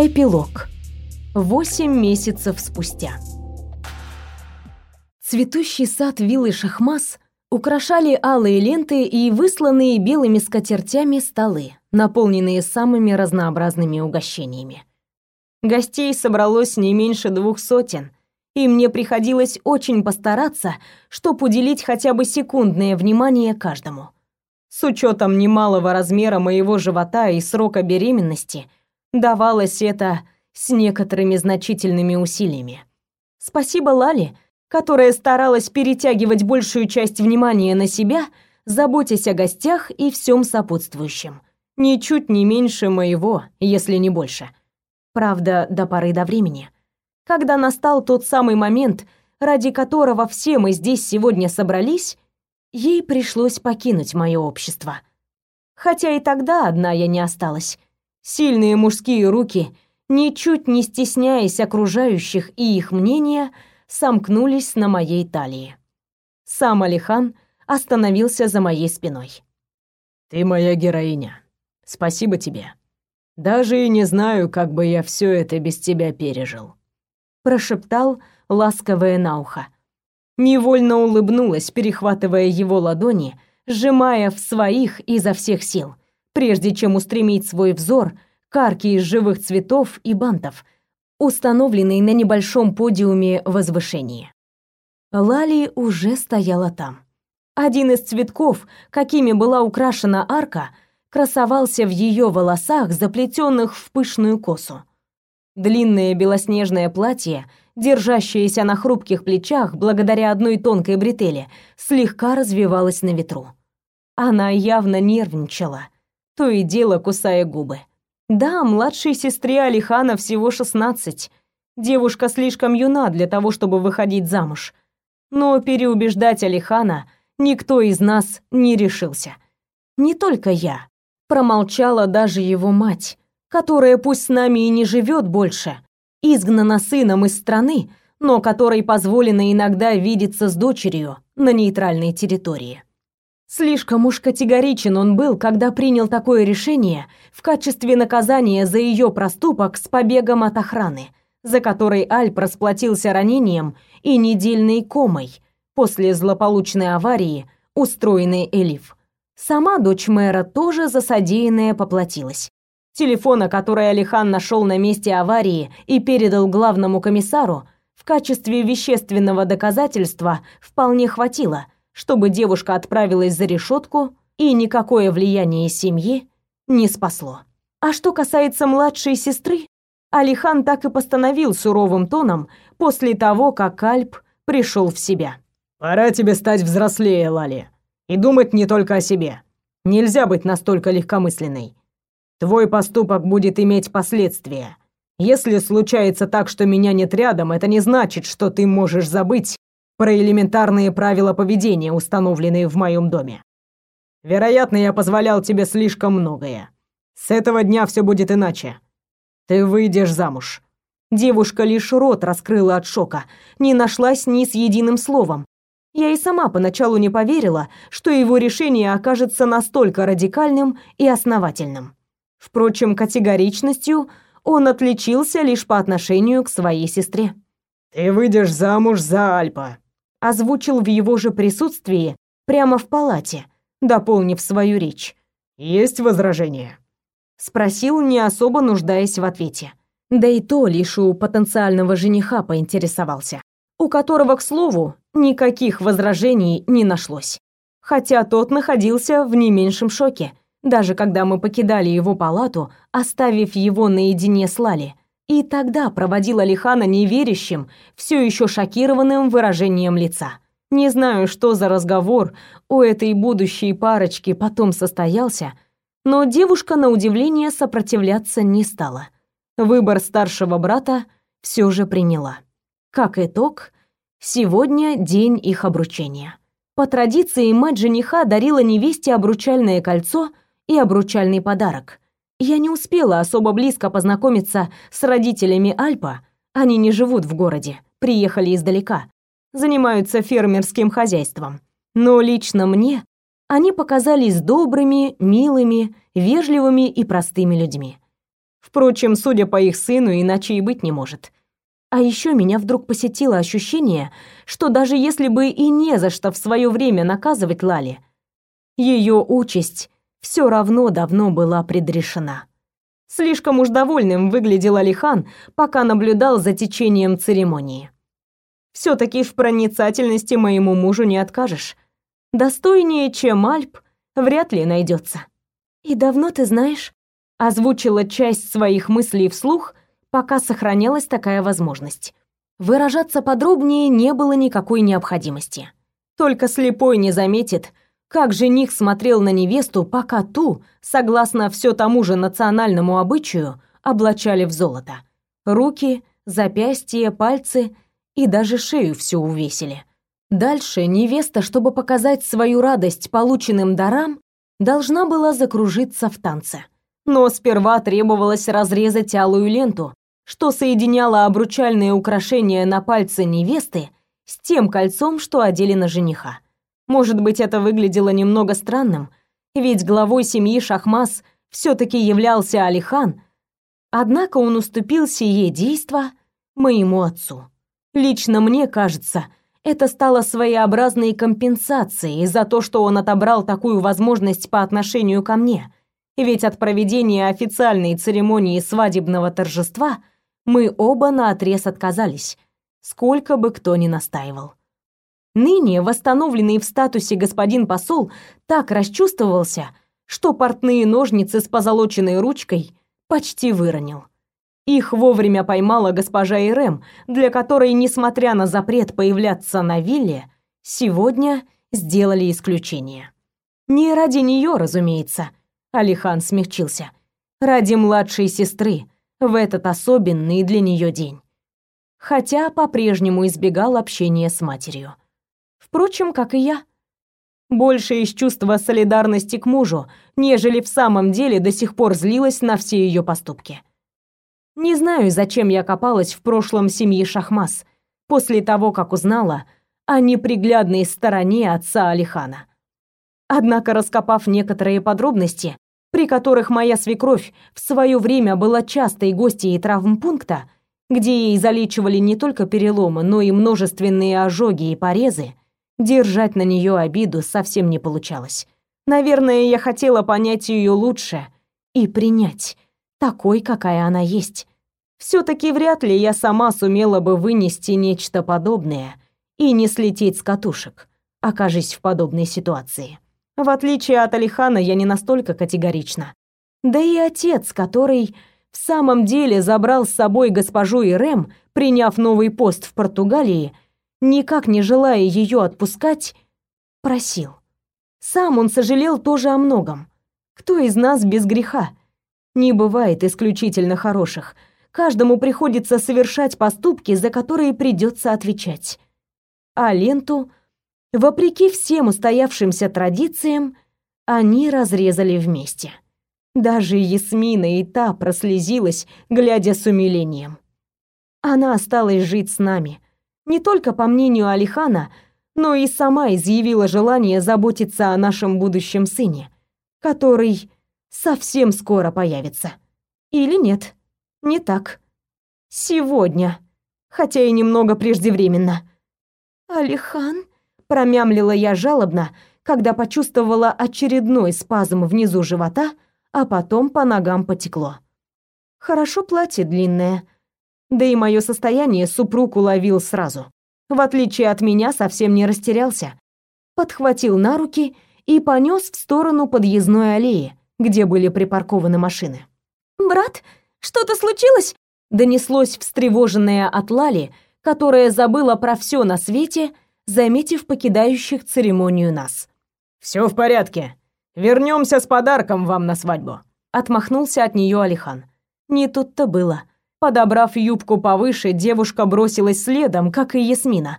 Эпилог. Восемь месяцев спустя. Цветущий сад виллы Шахмас украшали алые ленты и высланные белыми скатертями столы, наполненные самыми разнообразными угощениями. Гостей собралось не меньше двух сотен, и мне приходилось очень постараться, чтобы уделить хотя бы секундное внимание каждому. С учетом немалого размера моего живота и срока беременности, давалось это с некоторыми значительными усилиями. Спасибо Лале, которая старалась перетягивать большую часть внимания на себя, заботясь о гостях и всем сопутствующем. Ничуть не меньше моего, если не больше. Правда, до поры до времени. Когда настал тот самый момент, ради которого все мы здесь сегодня собрались, ей пришлось покинуть мое общество. Хотя и тогда одна я не осталась. Сильные мужские руки, ничуть не стесняясь окружающих и их мнения, сомкнулись на моей талии. Сам Алихан остановился за моей спиной. «Ты моя героиня. Спасибо тебе. Даже и не знаю, как бы я все это без тебя пережил», прошептал, ласковое на ухо. Невольно улыбнулась, перехватывая его ладони, сжимая в своих изо всех сил, прежде чем устремить свой взор к арке из живых цветов и бантов, установленной на небольшом подиуме возвышения. Лали уже стояла там. Один из цветков, какими была украшена арка, красовался в ее волосах, заплетенных в пышную косу. Длинное белоснежное платье, держащееся на хрупких плечах благодаря одной тонкой бретели, слегка развивалось на ветру. Она явно нервничала, то и дело кусая губы. Да, младшей сестре Алихана всего 16. Девушка слишком юна для того, чтобы выходить замуж. Но переубеждать Алихана никто из нас не решился. Не только я. Промолчала даже его мать, которая пусть с нами и не живет больше, изгнана сыном из страны, но которой позволено иногда видеться с дочерью на нейтральной территории. Слишком уж категоричен он был, когда принял такое решение в качестве наказания за ее проступок с побегом от охраны, за который Альп расплатился ранением и недельной комой после злополучной аварии, устроенной Элиф. Сама дочь мэра тоже за содеянное поплатилась. Телефона, который Алихан нашел на месте аварии и передал главному комиссару, в качестве вещественного доказательства вполне хватило, чтобы девушка отправилась за решетку, и никакое влияние семьи не спасло. А что касается младшей сестры, Алихан так и постановил суровым тоном после того, как Альп пришел в себя. «Пора тебе стать взрослее, Лали и думать не только о себе. Нельзя быть настолько легкомысленной. Твой поступок будет иметь последствия. Если случается так, что меня нет рядом, это не значит, что ты можешь забыть про элементарные правила поведения, установленные в моем доме. Вероятно, я позволял тебе слишком многое. С этого дня все будет иначе. Ты выйдешь замуж. Девушка лишь рот раскрыла от шока, не нашлась ни с единым словом, я и сама поначалу не поверила, что его решение окажется настолько радикальным и основательным. Впрочем, категоричностью он отличился лишь по отношению к своей сестре. «Ты выйдешь замуж за Альпа», — озвучил в его же присутствии прямо в палате, дополнив свою речь. «Есть возражения?» — спросил, не особо нуждаясь в ответе. Да и то лишь у потенциального жениха поинтересовался у которого, к слову, никаких возражений не нашлось. Хотя тот находился в не меньшем шоке, даже когда мы покидали его палату, оставив его наедине с Лали. И тогда проводил Алихана неверящим, все еще шокированным выражением лица. Не знаю, что за разговор у этой будущей парочки потом состоялся, но девушка, на удивление, сопротивляться не стала. Выбор старшего брата все же приняла. Как итог, сегодня день их обручения. По традиции мать жениха дарила невесте обручальное кольцо и обручальный подарок. Я не успела особо близко познакомиться с родителями Альпа, они не живут в городе, приехали издалека, занимаются фермерским хозяйством. Но лично мне они показались добрыми, милыми, вежливыми и простыми людьми. Впрочем, судя по их сыну, иначе и быть не может. А еще меня вдруг посетило ощущение, что даже если бы и не за что в свое время наказывать Лали, ее участь все равно давно была предрешена. Слишком уж довольным выглядел Алихан, пока наблюдал за течением церемонии. Все-таки в проницательности моему мужу не откажешь. Достойнее, чем Альп, вряд ли найдется. «И давно ты знаешь?» Озвучила часть своих мыслей вслух, пока сохранялась такая возможность. Выражаться подробнее не было никакой необходимости. Только слепой не заметит, как жених смотрел на невесту, пока ту, согласно все тому же национальному обычаю, облачали в золото. Руки, запястья, пальцы и даже шею всю увесили. Дальше невеста, чтобы показать свою радость полученным дарам, должна была закружиться в танце. Но сперва требовалось разрезать алую ленту, что соединяло обручальные украшения на пальце невесты с тем кольцом, что одели на жениха. Может быть, это выглядело немного странным, ведь главой семьи Шахмас все-таки являлся Алихан, однако он уступил сие действо моему отцу. Лично мне кажется, это стало своеобразной компенсацией за то, что он отобрал такую возможность по отношению ко мне. Ведь от проведения официальной церемонии свадебного торжества – мы оба наотрез отказались, сколько бы кто ни настаивал. Ныне восстановленный в статусе господин посол так расчувствовался, что портные ножницы с позолоченной ручкой почти выронил. Их вовремя поймала госпожа Ирэм, для которой, несмотря на запрет появляться на вилле, сегодня сделали исключение. Не ради нее, разумеется, Алихан смягчился. Ради младшей сестры, в этот особенный для нее день. Хотя по-прежнему избегал общения с матерью. Впрочем, как и я. Больше из чувства солидарности к мужу, нежели в самом деле до сих пор злилась на все ее поступки. Не знаю, зачем я копалась в прошлом семьи Шахмас, после того, как узнала о неприглядной стороне отца Алихана. Однако, раскопав некоторые подробности, при которых моя свекровь в свое время была частой гостьей травмпункта, где ей залечивали не только переломы, но и множественные ожоги и порезы, держать на нее обиду совсем не получалось. Наверное, я хотела понять ее лучше и принять, такой, какая она есть. все таки вряд ли я сама сумела бы вынести нечто подобное и не слететь с катушек, окажись в подобной ситуации. В отличие от Алихана, я не настолько категорична. Да и отец, который в самом деле забрал с собой госпожу Ирем, приняв новый пост в Португалии, никак не желая ее отпускать, просил. Сам он сожалел тоже о многом. Кто из нас без греха? Не бывает исключительно хороших. Каждому приходится совершать поступки, за которые придется отвечать. А ленту Вопреки всем устоявшимся традициям, они разрезали вместе. Даже Ясмина и та прослезилась, глядя с умилением. Она осталась жить с нами. Не только по мнению Алихана, но и сама изъявила желание заботиться о нашем будущем сыне, который совсем скоро появится. Или нет? Не так. Сегодня, хотя и немного преждевременно. Алихан промямлила я жалобно, когда почувствовала очередной спазм внизу живота, а потом по ногам потекло. Хорошо платье длинное. Да и мое состояние супруг уловил сразу. В отличие от меня, совсем не растерялся. Подхватил на руки и понес в сторону подъездной аллеи, где были припаркованы машины. «Брат, что-то случилось?» Донеслось встревоженное от Лали, которая забыла про все на свете заметив покидающих церемонию нас. Все в порядке. Вернемся с подарком вам на свадьбу. Отмахнулся от нее Алихан. Не тут-то было. Подобрав юбку повыше, девушка бросилась следом, как и Ясмина.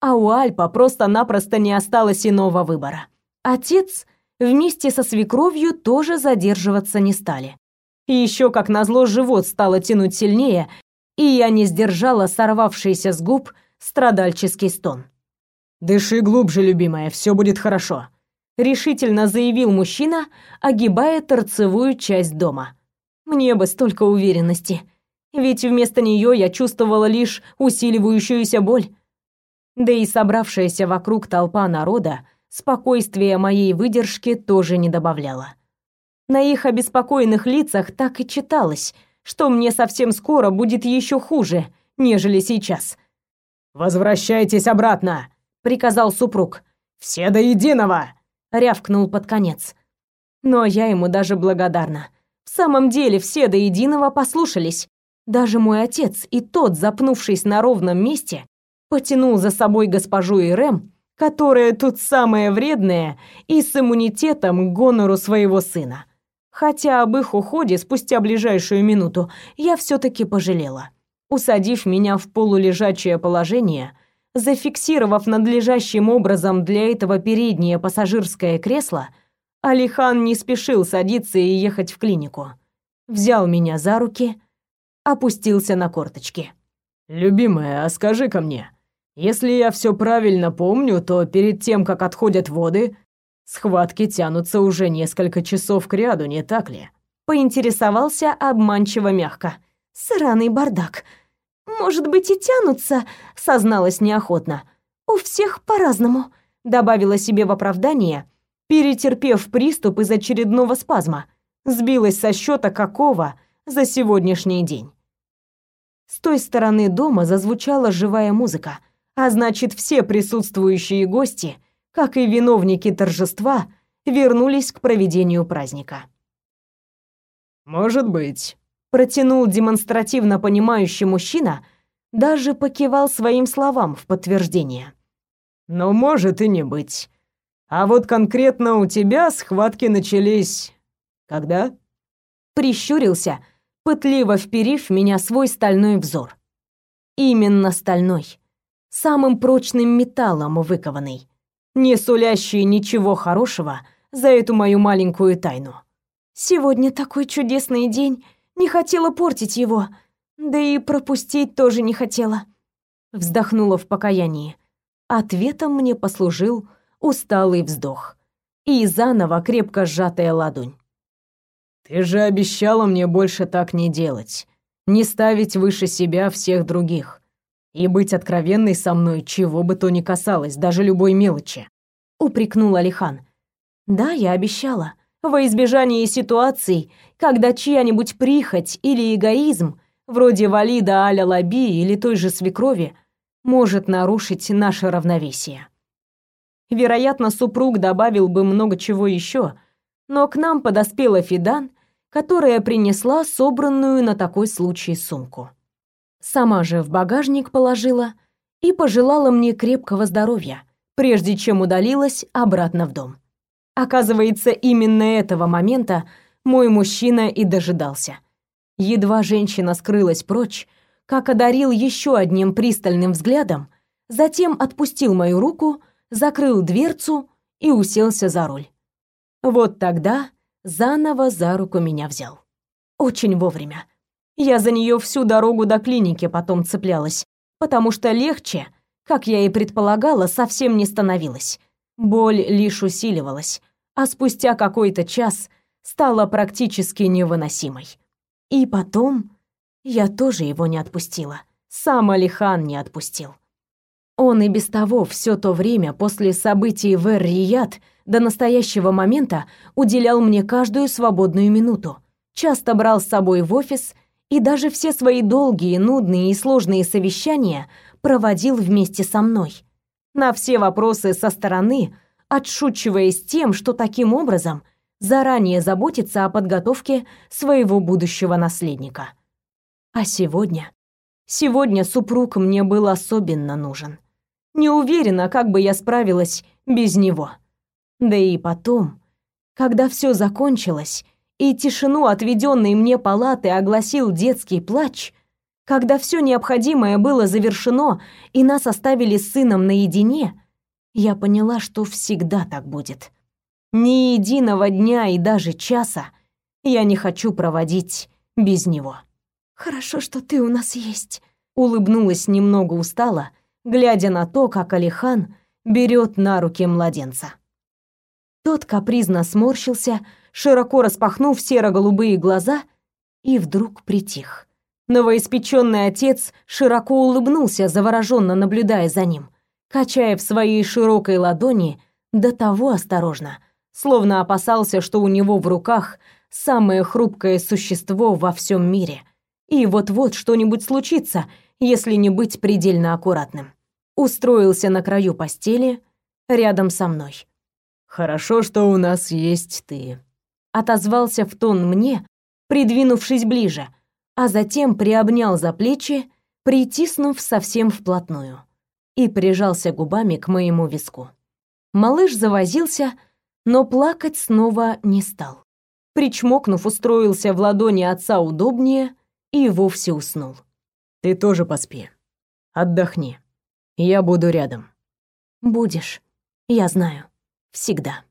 А у Альпа просто-напросто не осталось иного выбора. Отец вместе со свекровью тоже задерживаться не стали. Еще, как назло, живот стало тянуть сильнее, и я не сдержала сорвавшийся с губ страдальческий стон. «Дыши глубже, любимая, все будет хорошо», — решительно заявил мужчина, огибая торцевую часть дома. Мне бы столько уверенности. Ведь вместо нее я чувствовала лишь усиливающуюся боль. Да и собравшаяся вокруг толпа народа спокойствия моей выдержки тоже не добавляла. На их обеспокоенных лицах так и читалось, что мне совсем скоро будет еще хуже, нежели сейчас. «Возвращайтесь обратно!» — приказал супруг. «Все до единого!» — рявкнул под конец. Но я ему даже благодарна. В самом деле все до единого послушались. Даже мой отец и тот, запнувшись на ровном месте, потянул за собой госпожу Ирэм, которая тут самая вредная и с иммунитетом к гонору своего сына. Хотя об их уходе спустя ближайшую минуту я все таки пожалела. Усадив меня в полулежачее положение, зафиксировав надлежащим образом для этого переднее пассажирское кресло, Алихан не спешил садиться и ехать в клинику. Взял меня за руки, опустился на корточки. «Любимая, а скажи-ка мне, если я все правильно помню, то перед тем, как отходят воды, схватки тянутся уже несколько часов кряду, не так ли?» Поинтересовался обманчиво мягко. «Сраный бардак. Может быть, и тянутся», — созналась неохотно. «У всех по-разному», — добавила себе в оправдание — перетерпев приступ из очередного спазма, сбилась со счета какого за сегодняшний день. С той стороны дома зазвучала живая музыка, а значит, все присутствующие гости, как и виновники торжества, вернулись к проведению праздника. «Может быть», — протянул демонстративно понимающий мужчина, даже покивал своим словам в подтверждение. «Но может и не быть. А вот конкретно у тебя схватки начались когда? Прищурился, пытливо вперив меня свой стальной взор. Именно стальной, самым прочным металлом выкованный, не сулящий ничего хорошего за эту мою маленькую тайну. Сегодня такой чудесный день, не хотела портить его, да и пропустить тоже не хотела. Вздохнула в покаянии. Ответом мне послужил усталый вздох и заново крепко сжатая ладонь. «Ты же обещала мне больше так не делать, не ставить выше себя всех других и быть откровенной со мной, чего бы то ни касалось, даже любой мелочи», — упрекнул Алихан. «Да, я обещала. Во избежание ситуаций, когда чья-нибудь прихоть или эгоизм, вроде Валида Аля Лаби или той же свекрови, может нарушить наше равновесие». Вероятно, супруг добавил бы много чего еще, но к нам подоспела Фидан, которая принесла собранную на такой случай сумку. Сама же в багажник положила и пожелала мне крепкого здоровья, прежде чем удалилась обратно в дом. Оказывается, именно этого момента мой мужчина и дожидался. Едва женщина скрылась прочь, как одарил еще одним пристальным взглядом, затем отпустил мою руку закрыл дверцу и уселся за руль. Вот тогда заново за руку меня взял. Очень вовремя. Я за нее всю дорогу до клиники потом цеплялась, потому что легче, как я и предполагала, совсем не становилось. Боль лишь усиливалась, а спустя какой-то час стала практически невыносимой. И потом я тоже его не отпустила. Сам Алихан не отпустил. Он и без того все то время после событий в Эр-Рияд до настоящего момента уделял мне каждую свободную минуту, часто брал с собой в офис и даже все свои долгие, нудные и сложные совещания проводил вместе со мной. На все вопросы со стороны, отшучиваясь тем, что таким образом заранее заботится о подготовке своего будущего наследника. А сегодня... Сегодня супруг мне был особенно нужен. Не уверена, как бы я справилась без него. Да и потом, когда все закончилось, и тишину отведенной мне палаты огласил детский плач, когда все необходимое было завершено и нас оставили с сыном наедине, я поняла, что всегда так будет. Ни единого дня и даже часа я не хочу проводить без него. Хорошо, что ты у нас есть, улыбнулась немного устало, глядя на то, как Алихан берет на руки младенца. Тот капризно сморщился, широко распахнув серо-голубые глаза и вдруг притих. Новоиспеченный отец широко улыбнулся, завороженно наблюдая за ним, качая в своей широкой ладони до того осторожно, словно опасался, что у него в руках самое хрупкое существо во всем мире, и вот-вот что-нибудь случится, если не быть предельно аккуратным. Устроился на краю постели рядом со мной. «Хорошо, что у нас есть ты», — отозвался в тон мне, придвинувшись ближе, а затем приобнял за плечи, притиснув совсем вплотную, и прижался губами к моему виску. Малыш завозился, но плакать снова не стал. Причмокнув, устроился в ладони отца удобнее и вовсе уснул. «Ты тоже поспи. Отдохни. Я буду рядом». «Будешь. Я знаю. Всегда».